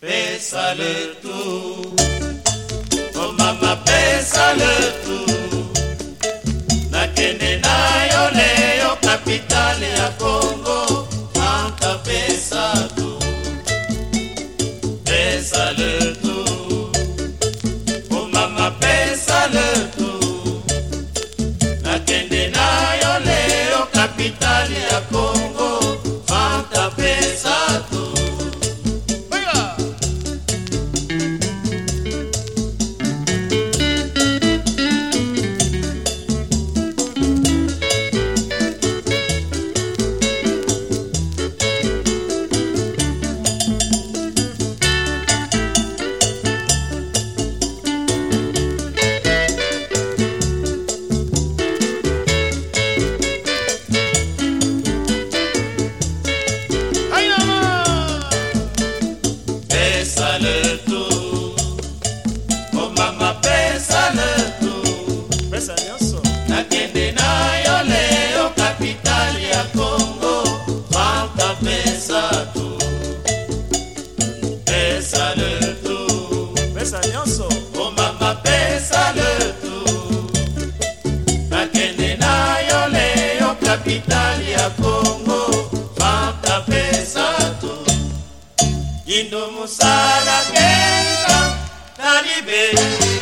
pesa le tout oh mama pesa le tout pesa le tout pesa nyonso komama oh, pesa le tout nakende na yo leyo kapitale ya kongo fanta pesa tout yindo mosala kenta na libeli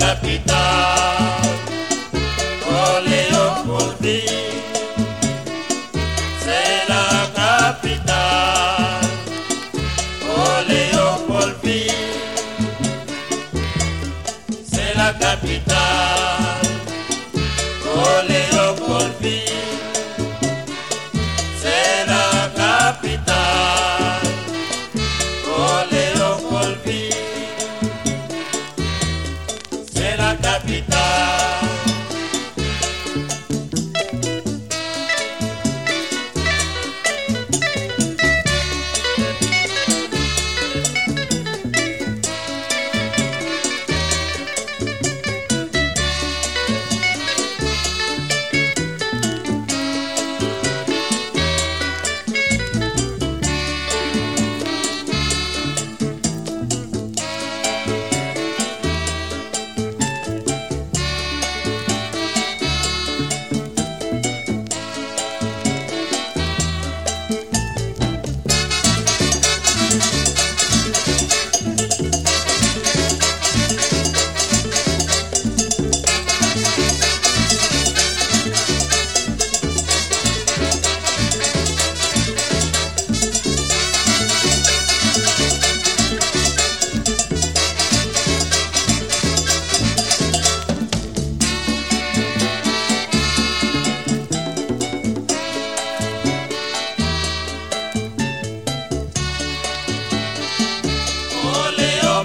capital. leo por ti, será capital. leo por ti, será capital. Ole